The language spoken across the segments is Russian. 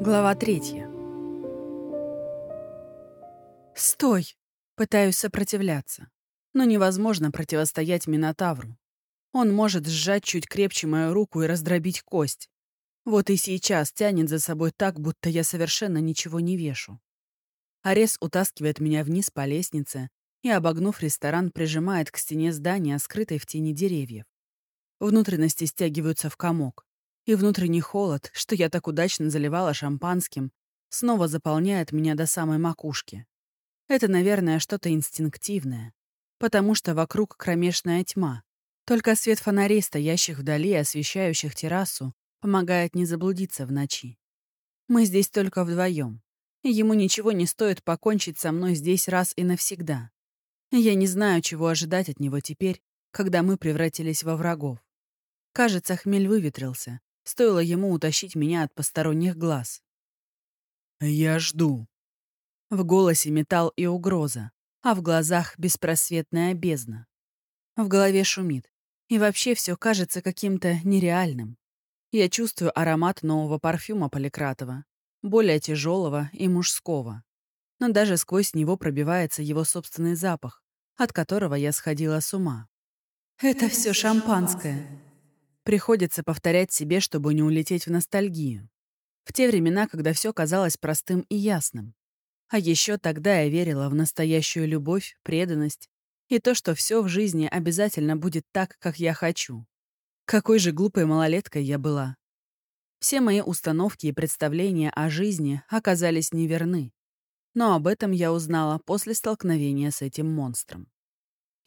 Глава третья. «Стой!» Пытаюсь сопротивляться. Но невозможно противостоять Минотавру. Он может сжать чуть крепче мою руку и раздробить кость. Вот и сейчас тянет за собой так, будто я совершенно ничего не вешу. Арес утаскивает меня вниз по лестнице и, обогнув ресторан, прижимает к стене здания, скрытой в тени деревьев. Внутренности стягиваются в комок и внутренний холод, что я так удачно заливала шампанским, снова заполняет меня до самой макушки. Это, наверное, что-то инстинктивное, потому что вокруг кромешная тьма. Только свет фонарей, стоящих вдали, освещающих террасу, помогает не заблудиться в ночи. Мы здесь только вдвоем, и ему ничего не стоит покончить со мной здесь раз и навсегда. Я не знаю, чего ожидать от него теперь, когда мы превратились во врагов. Кажется, хмель выветрился, Стоило ему утащить меня от посторонних глаз. «Я жду». В голосе металл и угроза, а в глазах беспросветная бездна. В голове шумит, и вообще все кажется каким-то нереальным. Я чувствую аромат нового парфюма Поликратова, более тяжелого и мужского. Но даже сквозь него пробивается его собственный запах, от которого я сходила с ума. «Это все шампанское», Приходится повторять себе, чтобы не улететь в ностальгию. В те времена, когда все казалось простым и ясным. А еще тогда я верила в настоящую любовь, преданность и то, что все в жизни обязательно будет так, как я хочу. Какой же глупой малолеткой я была. Все мои установки и представления о жизни оказались неверны. Но об этом я узнала после столкновения с этим монстром.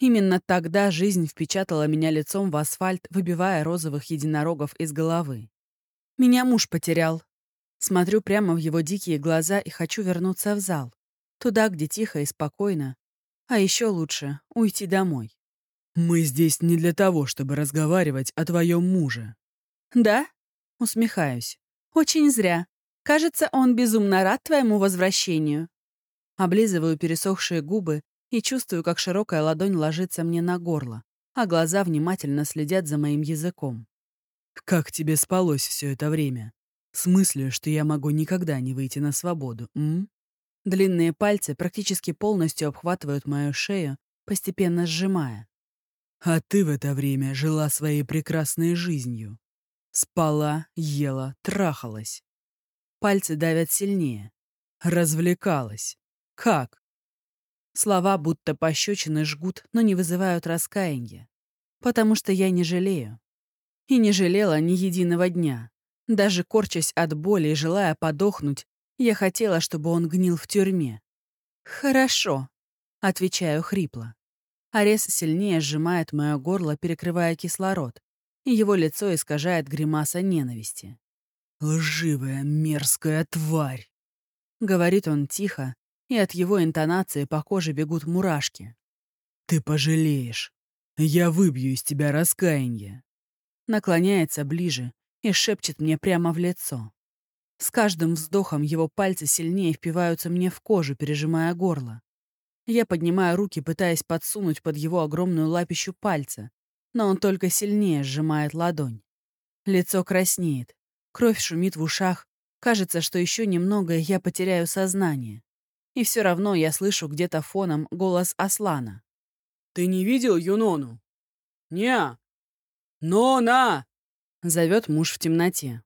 Именно тогда жизнь впечатала меня лицом в асфальт, выбивая розовых единорогов из головы. Меня муж потерял. Смотрю прямо в его дикие глаза и хочу вернуться в зал. Туда, где тихо и спокойно. А еще лучше — уйти домой. «Мы здесь не для того, чтобы разговаривать о твоем муже». «Да?» — усмехаюсь. «Очень зря. Кажется, он безумно рад твоему возвращению». Облизываю пересохшие губы и чувствую, как широкая ладонь ложится мне на горло, а глаза внимательно следят за моим языком. «Как тебе спалось все это время? В смысле, что я могу никогда не выйти на свободу, м?» Длинные пальцы практически полностью обхватывают мою шею, постепенно сжимая. «А ты в это время жила своей прекрасной жизнью. Спала, ела, трахалась. Пальцы давят сильнее. Развлекалась. Как? Слова будто пощечины жгут, но не вызывают раскаяния. Потому что я не жалею. И не жалела ни единого дня. Даже корчась от боли и желая подохнуть, я хотела, чтобы он гнил в тюрьме. «Хорошо», — отвечаю хрипло. Арес сильнее сжимает мое горло, перекрывая кислород, и его лицо искажает гримаса ненависти. «Лживая, мерзкая тварь!» — говорит он тихо, и от его интонации по коже бегут мурашки. «Ты пожалеешь. Я выбью из тебя раскаяние». Наклоняется ближе и шепчет мне прямо в лицо. С каждым вздохом его пальцы сильнее впиваются мне в кожу, пережимая горло. Я поднимаю руки, пытаясь подсунуть под его огромную лапищу пальца, но он только сильнее сжимает ладонь. Лицо краснеет, кровь шумит в ушах, кажется, что еще немного, я потеряю сознание. И все равно я слышу где-то фоном голос Аслана. «Ты не видел Юнону?» «Не». «Нона!» — зовет муж в темноте.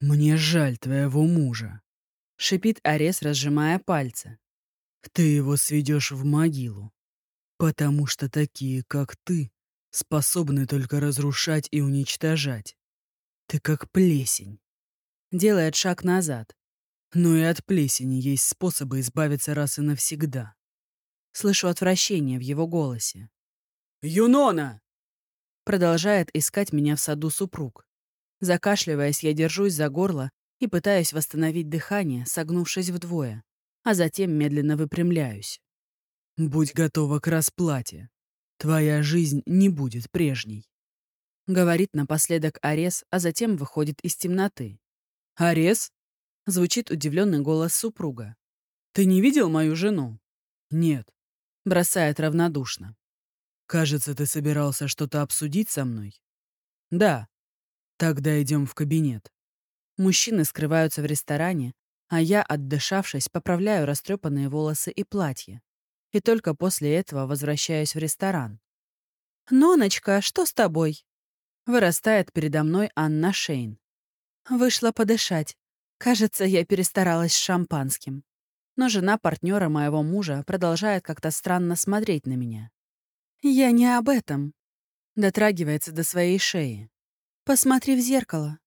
«Мне жаль твоего мужа», — шипит Арес, разжимая пальцы. «Ты его сведешь в могилу, потому что такие, как ты, способны только разрушать и уничтожать. Ты как плесень». Делает шаг назад, но и от плесени есть способы избавиться раз и навсегда. Слышу отвращение в его голосе. «Юнона!» Продолжает искать меня в саду супруг. Закашливаясь, я держусь за горло и пытаюсь восстановить дыхание, согнувшись вдвое, а затем медленно выпрямляюсь. «Будь готова к расплате. Твоя жизнь не будет прежней», — говорит напоследок Арес, а затем выходит из темноты. «Арес?» Звучит удивленный голос супруга. «Ты не видел мою жену?» «Нет», — бросает равнодушно. «Кажется, ты собирался что-то обсудить со мной?» «Да». «Тогда идем в кабинет». Мужчины скрываются в ресторане, а я, отдышавшись, поправляю растрепанные волосы и платье. И только после этого возвращаюсь в ресторан. «Ноночка, что с тобой?» Вырастает передо мной Анна Шейн. Вышла подышать. Кажется, я перестаралась с шампанским. Но жена партнера моего мужа продолжает как-то странно смотреть на меня. «Я не об этом», — дотрагивается до своей шеи. «Посмотри в зеркало».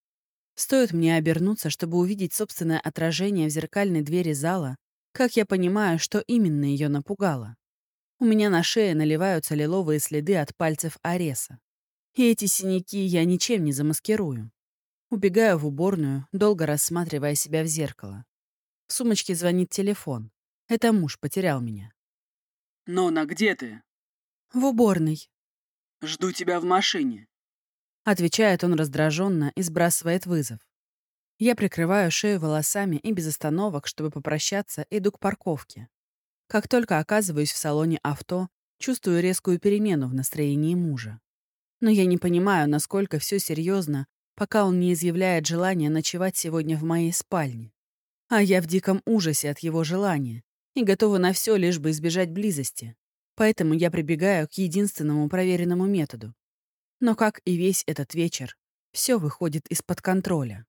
Стоит мне обернуться, чтобы увидеть собственное отражение в зеркальной двери зала, как я понимаю, что именно ее напугало. У меня на шее наливаются лиловые следы от пальцев Ареса. И эти синяки я ничем не замаскирую. Убегаю в уборную, долго рассматривая себя в зеркало. В сумочке звонит телефон. Это муж потерял меня. «Нона, где ты?» «В уборной». «Жду тебя в машине». Отвечает он раздраженно и сбрасывает вызов. Я прикрываю шею волосами и без остановок, чтобы попрощаться, иду к парковке. Как только оказываюсь в салоне авто, чувствую резкую перемену в настроении мужа. Но я не понимаю, насколько все серьезно, пока он не изъявляет желание ночевать сегодня в моей спальне. А я в диком ужасе от его желания и готова на все, лишь бы избежать близости. Поэтому я прибегаю к единственному проверенному методу. Но, как и весь этот вечер, все выходит из-под контроля.